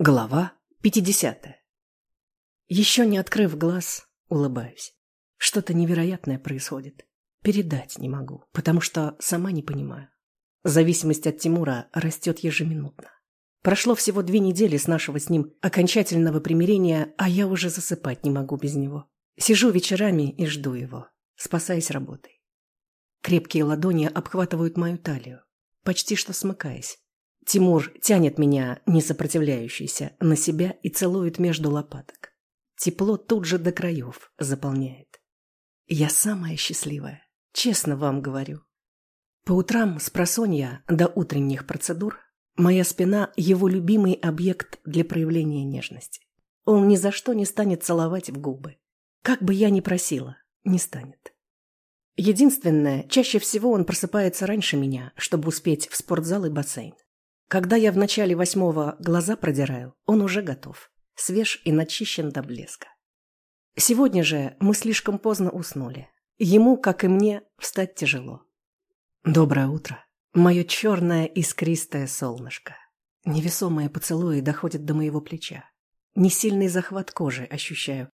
Глава 50. Еще не открыв глаз, улыбаюсь. Что-то невероятное происходит. Передать не могу, потому что сама не понимаю. Зависимость от Тимура растет ежеминутно. Прошло всего две недели с нашего с ним окончательного примирения, а я уже засыпать не могу без него. Сижу вечерами и жду его, спасаясь работой. Крепкие ладони обхватывают мою талию, почти что смыкаясь. Тимур тянет меня, не сопротивляющийся, на себя и целует между лопаток. Тепло тут же до краев заполняет. Я самая счастливая, честно вам говорю. По утрам с просонья до утренних процедур моя спина – его любимый объект для проявления нежности. Он ни за что не станет целовать в губы. Как бы я ни просила, не станет. Единственное, чаще всего он просыпается раньше меня, чтобы успеть в спортзал и бассейн. Когда я в начале восьмого глаза продираю, он уже готов, свеж и начищен до блеска. Сегодня же мы слишком поздно уснули. Ему, как и мне, встать тяжело. Доброе утро, мое черное искристое солнышко. Невесомые поцелуи доходят до моего плеча. Несильный захват кожи ощущаю.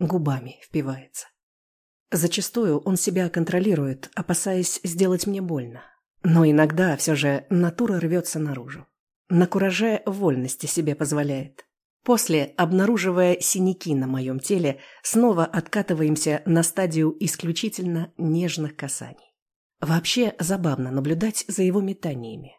Губами впивается. Зачастую он себя контролирует, опасаясь сделать мне больно. Но иногда все же натура рвется наружу. На кураже вольности себе позволяет. После, обнаруживая синяки на моем теле, снова откатываемся на стадию исключительно нежных касаний. Вообще забавно наблюдать за его метаниями.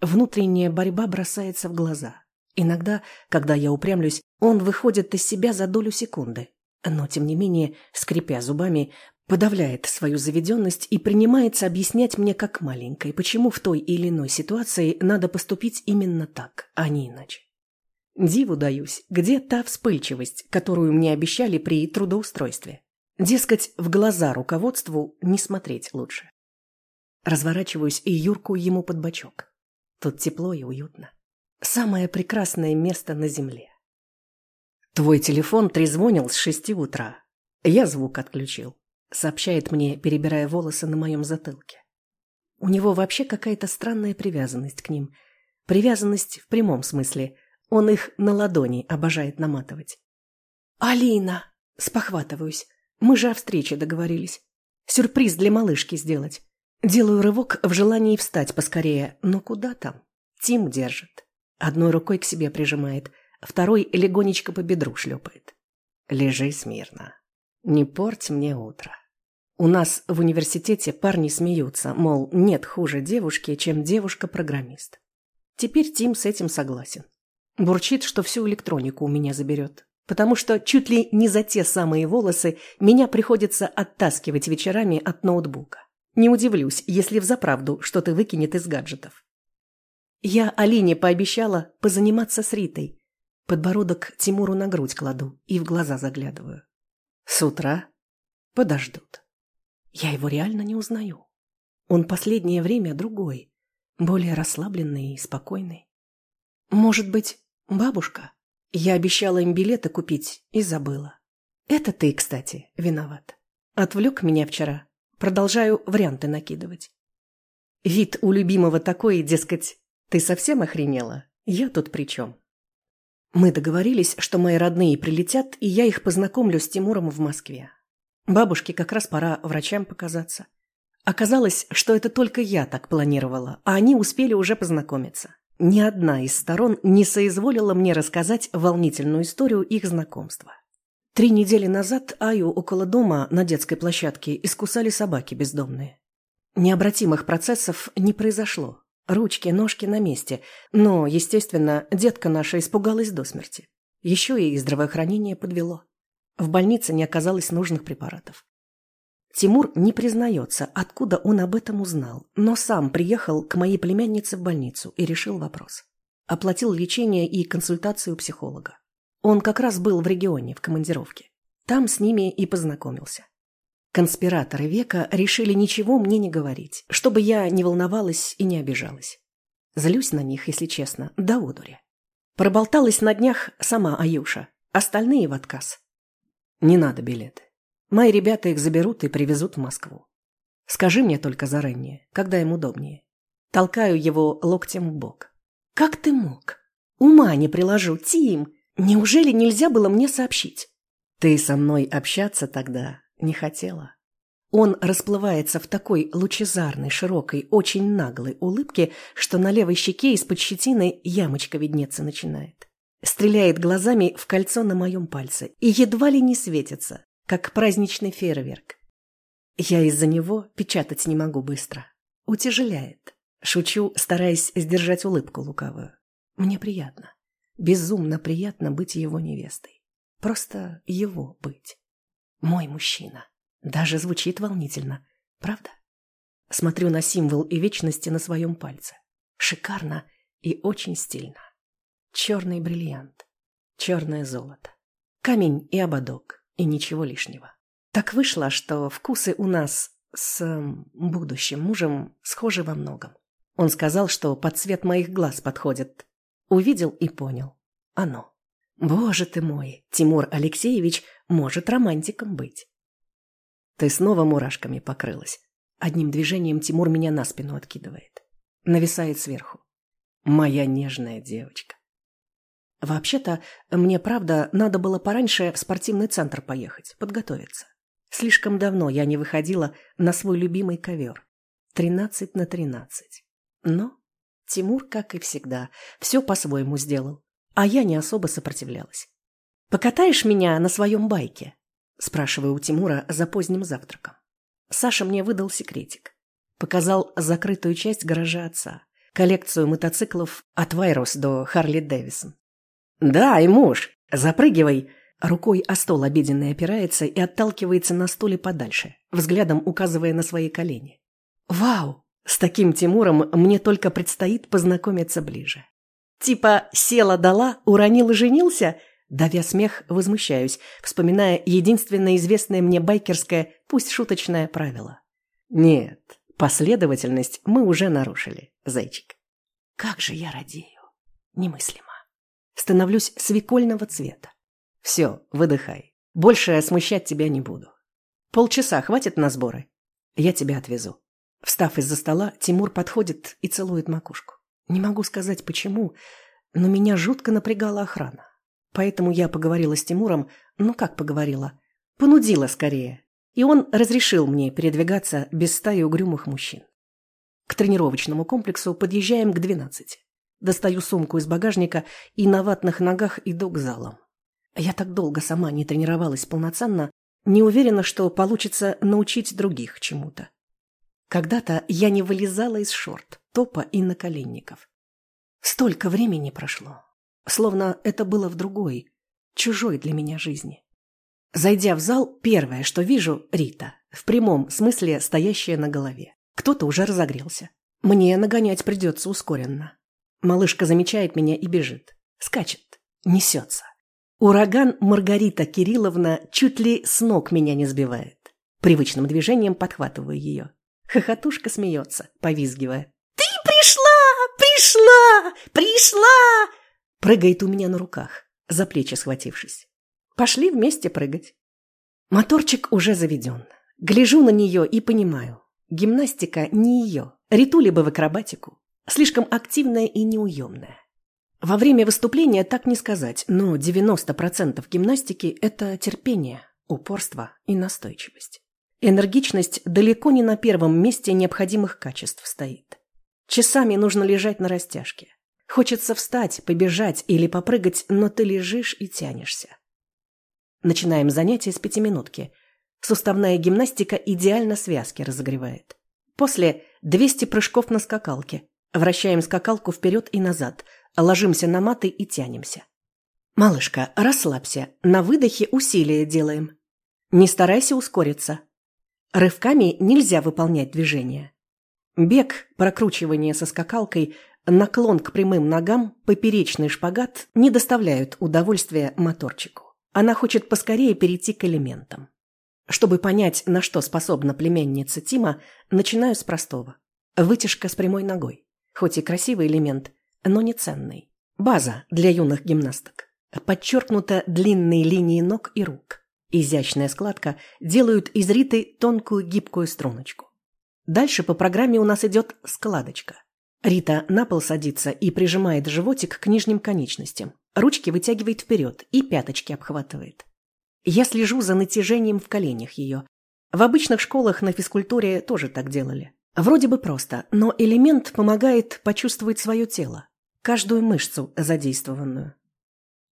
Внутренняя борьба бросается в глаза. Иногда, когда я упрямлюсь, он выходит из себя за долю секунды. Но, тем не менее, скрипя зубами, подавляет свою заведенность и принимается объяснять мне как маленькой, почему в той или иной ситуации надо поступить именно так, а не иначе. Диву даюсь, где та вспыльчивость, которую мне обещали при трудоустройстве. Дескать, в глаза руководству не смотреть лучше. Разворачиваюсь и юрку ему под бочок. Тут тепло и уютно. Самое прекрасное место на земле. Твой телефон трезвонил с шести утра. Я звук отключил сообщает мне, перебирая волосы на моем затылке. У него вообще какая-то странная привязанность к ним. Привязанность в прямом смысле. Он их на ладони обожает наматывать. «Алина!» – спохватываюсь. «Мы же о встрече договорились. Сюрприз для малышки сделать. Делаю рывок в желании встать поскорее, но куда там? Тим держит. Одной рукой к себе прижимает, второй легонечко по бедру шлепает. Лежи смирно. Не порть мне утро. У нас в университете парни смеются, мол, нет хуже девушки, чем девушка-программист. Теперь Тим с этим согласен. Бурчит, что всю электронику у меня заберет. Потому что чуть ли не за те самые волосы меня приходится оттаскивать вечерами от ноутбука. Не удивлюсь, если взаправду что-то выкинет из гаджетов. Я Алине пообещала позаниматься с Ритой. Подбородок Тимуру на грудь кладу и в глаза заглядываю. С утра подождут. Я его реально не узнаю. Он последнее время другой, более расслабленный и спокойный. Может быть, бабушка? Я обещала им билеты купить и забыла. Это ты, кстати, виноват. Отвлек меня вчера. Продолжаю варианты накидывать. Вид у любимого такой, дескать, ты совсем охренела? Я тут при чем? Мы договорились, что мои родные прилетят, и я их познакомлю с Тимуром в Москве. Бабушке как раз пора врачам показаться. Оказалось, что это только я так планировала, а они успели уже познакомиться. Ни одна из сторон не соизволила мне рассказать волнительную историю их знакомства. Три недели назад Аю около дома на детской площадке искусали собаки бездомные. Необратимых процессов не произошло. Ручки, ножки на месте. Но, естественно, детка наша испугалась до смерти. Еще и здравоохранение подвело. В больнице не оказалось нужных препаратов. Тимур не признается, откуда он об этом узнал, но сам приехал к моей племяннице в больницу и решил вопрос. Оплатил лечение и консультацию психолога. Он как раз был в регионе, в командировке. Там с ними и познакомился. Конспираторы века решили ничего мне не говорить, чтобы я не волновалась и не обижалась. Злюсь на них, если честно, до одури. Проболталась на днях сама Аюша, остальные в отказ. Не надо билеты. Мои ребята их заберут и привезут в Москву. Скажи мне только заранее, когда им удобнее. Толкаю его локтем в бок. Как ты мог? Ума не приложу, Тим. Неужели нельзя было мне сообщить? Ты со мной общаться тогда не хотела. Он расплывается в такой лучезарной, широкой, очень наглой улыбке, что на левой щеке из-под щетины ямочка виднеться начинает. Стреляет глазами в кольцо на моем пальце и едва ли не светится, как праздничный фейерверк. Я из-за него печатать не могу быстро. Утяжеляет. Шучу, стараясь сдержать улыбку лукавую. Мне приятно. Безумно приятно быть его невестой. Просто его быть. Мой мужчина. Даже звучит волнительно. Правда? Смотрю на символ и вечности на своем пальце. Шикарно и очень стильно. Черный бриллиант. Черное золото. Камень и ободок. И ничего лишнего. Так вышло, что вкусы у нас с эм, будущим мужем схожи во многом. Он сказал, что под цвет моих глаз подходит. Увидел и понял. Оно. Боже ты мой, Тимур Алексеевич может романтиком быть. Ты снова мурашками покрылась. Одним движением Тимур меня на спину откидывает. Нависает сверху. Моя нежная девочка. Вообще-то, мне, правда, надо было пораньше в спортивный центр поехать, подготовиться. Слишком давно я не выходила на свой любимый ковер. Тринадцать на тринадцать. Но Тимур, как и всегда, все по-своему сделал, а я не особо сопротивлялась. «Покатаешь меня на своем байке?» – спрашиваю у Тимура за поздним завтраком. Саша мне выдал секретик. Показал закрытую часть гаража отца, коллекцию мотоциклов от Вайрус до Харли Дэвисон. «Да, и муж, запрыгивай!» Рукой о стол обеденный опирается и отталкивается на стуле подальше, взглядом указывая на свои колени. «Вау! С таким Тимуром мне только предстоит познакомиться ближе». Типа «села дала, уронил и женился?» Давя смех, возмущаюсь, вспоминая единственное известное мне байкерское, пусть шуточное правило. Нет, последовательность мы уже нарушили, зайчик. Как же я радею. Немыслимо. Становлюсь свекольного цвета. Все, выдыхай. Больше смущать тебя не буду. Полчаса хватит на сборы? Я тебя отвезу. Встав из-за стола, Тимур подходит и целует макушку. Не могу сказать почему, но меня жутко напрягала охрана. Поэтому я поговорила с Тимуром, ну как поговорила, понудила скорее. И он разрешил мне передвигаться без стаи угрюмых мужчин. К тренировочному комплексу подъезжаем к двенадцати. Достаю сумку из багажника и на ватных ногах иду к залам. Я так долго сама не тренировалась полноценно, не уверена, что получится научить других чему-то. Когда-то я не вылезала из шорт, топа и наколенников. Столько времени прошло, словно это было в другой, чужой для меня жизни. Зайдя в зал, первое, что вижу – Рита, в прямом смысле стоящая на голове. Кто-то уже разогрелся. Мне нагонять придется ускоренно. Малышка замечает меня и бежит. Скачет, несется. Ураган Маргарита Кирилловна чуть ли с ног меня не сбивает. Привычным движением подхватываю ее. Хохотушка смеется, повизгивая. «Ты пришла! Пришла! Пришла!» Прыгает у меня на руках, за плечи схватившись. Пошли вместе прыгать. Моторчик уже заведен. Гляжу на нее и понимаю. Гимнастика не ее. Ритули бы в акробатику. Слишком активная и неуемная. Во время выступления так не сказать, но 90% гимнастики – это терпение, упорство и настойчивость. Энергичность далеко не на первом месте необходимых качеств стоит. Часами нужно лежать на растяжке. Хочется встать, побежать или попрыгать, но ты лежишь и тянешься. Начинаем занятие с пятиминутки. Суставная гимнастика идеально связки разогревает. После 200 прыжков на скакалке. Вращаем скакалку вперед и назад – Ложимся на маты и тянемся. Малышка, расслабься. На выдохе усилия делаем. Не старайся ускориться. Рывками нельзя выполнять движения. Бег, прокручивание со скакалкой, наклон к прямым ногам, поперечный шпагат не доставляют удовольствия моторчику. Она хочет поскорее перейти к элементам. Чтобы понять, на что способна племянница Тима, начинаю с простого. Вытяжка с прямой ногой. Хоть и красивый элемент, но не ценный. База для юных гимнасток. Подчеркнуто длинные линии ног и рук. Изящная складка делают из риты тонкую гибкую струночку. Дальше по программе у нас идет складочка. Рита на пол садится и прижимает животик к нижним конечностям. Ручки вытягивает вперед и пяточки обхватывает. Я слежу за натяжением в коленях ее. В обычных школах на физкультуре тоже так делали. Вроде бы просто, но элемент помогает почувствовать свое тело, каждую мышцу задействованную.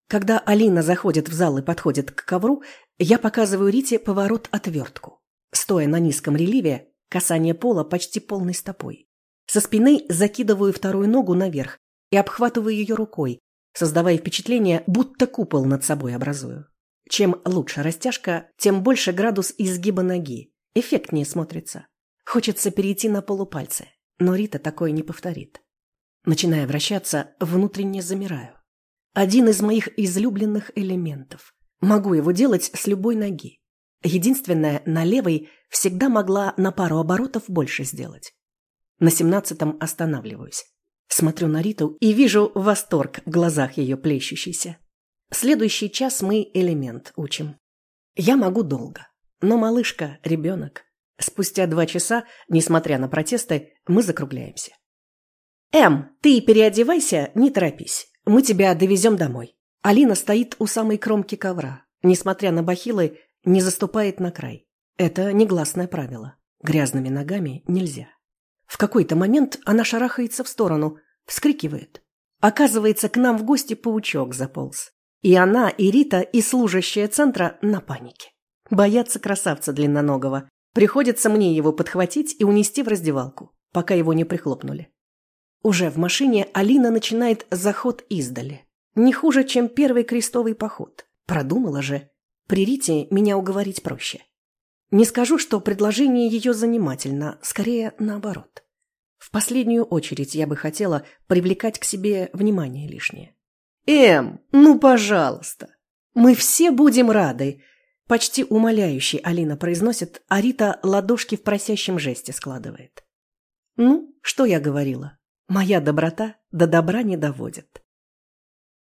Когда Алина заходит в зал и подходит к ковру, я показываю Рите поворот-отвертку. Стоя на низком реливе, касание пола почти полной стопой. Со спины закидываю вторую ногу наверх и обхватываю ее рукой, создавая впечатление, будто купол над собой образую. Чем лучше растяжка, тем больше градус изгиба ноги. Эффектнее смотрится. Хочется перейти на полупальцы, но Рита такое не повторит. Начиная вращаться, внутренне замираю. Один из моих излюбленных элементов. Могу его делать с любой ноги. Единственное, на левой всегда могла на пару оборотов больше сделать. На семнадцатом останавливаюсь. Смотрю на Риту и вижу восторг в глазах ее плещущийся. Следующий час мы элемент учим. Я могу долго, но малышка – ребенок. Спустя два часа, несмотря на протесты, мы закругляемся. «Эм, ты переодевайся, не торопись. Мы тебя довезем домой». Алина стоит у самой кромки ковра. Несмотря на бахилы, не заступает на край. Это негласное правило. Грязными ногами нельзя. В какой-то момент она шарахается в сторону, вскрикивает. Оказывается, к нам в гости паучок заполз. И она, и Рита, и служащая центра на панике. Боятся красавца длинноногого. Приходится мне его подхватить и унести в раздевалку, пока его не прихлопнули. Уже в машине Алина начинает заход издали. Не хуже, чем первый крестовый поход. Продумала же. При Рите меня уговорить проще. Не скажу, что предложение ее занимательно, скорее наоборот. В последнюю очередь я бы хотела привлекать к себе внимание лишнее. «Эм, ну пожалуйста! Мы все будем рады!» Почти умоляющий Алина произносит, а Рита ладошки в просящем жесте складывает. «Ну, что я говорила? Моя доброта до добра не доводит».